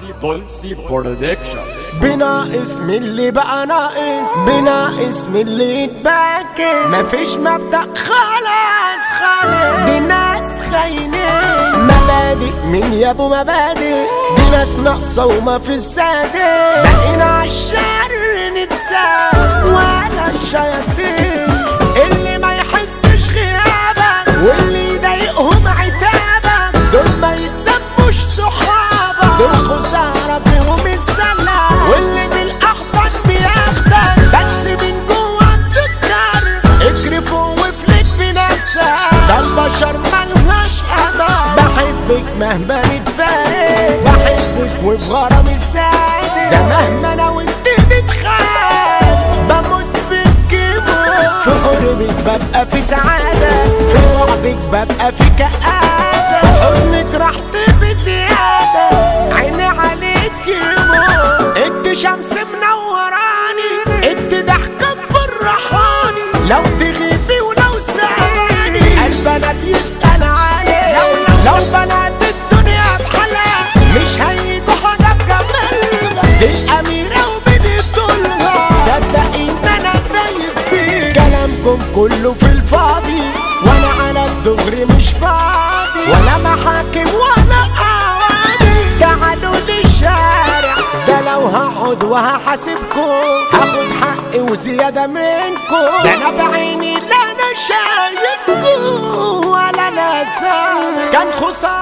Dolce Production. بناقص من اللي بقى ناقص. بناقص من اللي يتباكس. مفيش مبدأ خلاص خالص. دي ناس خاينين. مبادئ من يا ابو مبادئ. دي ناس ناقصة وما في الصادق بقينا عالشر نتساب ولا الشياطين بحبك مهما نتفارق. بحبك وفي غرام السعادة. ده مهما أنا وأنت نتخان بموت فيك موت في قربك ببقى في سعادة. في وعدك ببقى في كآبة. في حضنك راحتي بزيادة. عيني عليك موت انت شمس منوراني. انت ضحكة مفرحاني لو كله في الفاضي وأنا على الدغري مش فاضي. ولا محاكم ولا قواضي تعالوا للشارع ده لو هقعد وهحاسبكم. هاخد حقي وزيادة منكم. ده أنا بعيني لا أنا شايفكم ولا أنا سامع. كان خسارة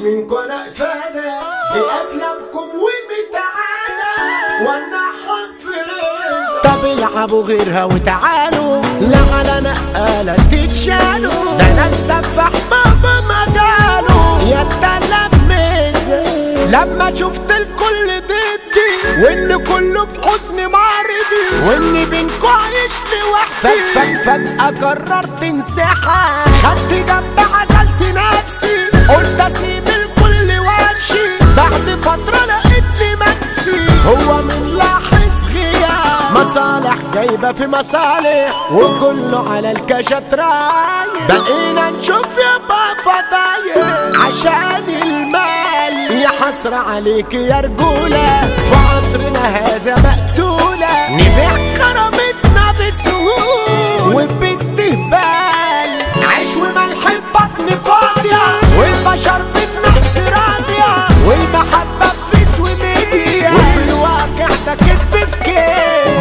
شفتش منكم افادة بافلامكم وبتعادة وأنا حافظ طب العبوا غيرها وتعالوا. لا على نقالة تتشالوا. ده أنا السفاح بابا مجاله يا تلمس لما شفت الكل ضدي وإن كله بحزن معرضي وإن بينكوا عايش لوحدي. فجأة فجأة قررت انسحب خدت جنب مصالح جايبة في مصالح وكله على الكاشات رايح بقينا نشوف يابا فضايح عشان المال. يا حسرة عليك يا رجولة في عصرنا هذا مقتولة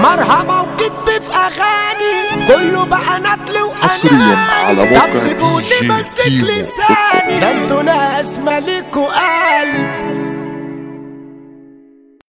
مرهمة وكدب في أغاني. كله بقى نتل على موقع طب سيبوني كيمو. لساني. ده أنتوا ناس ملك وقلب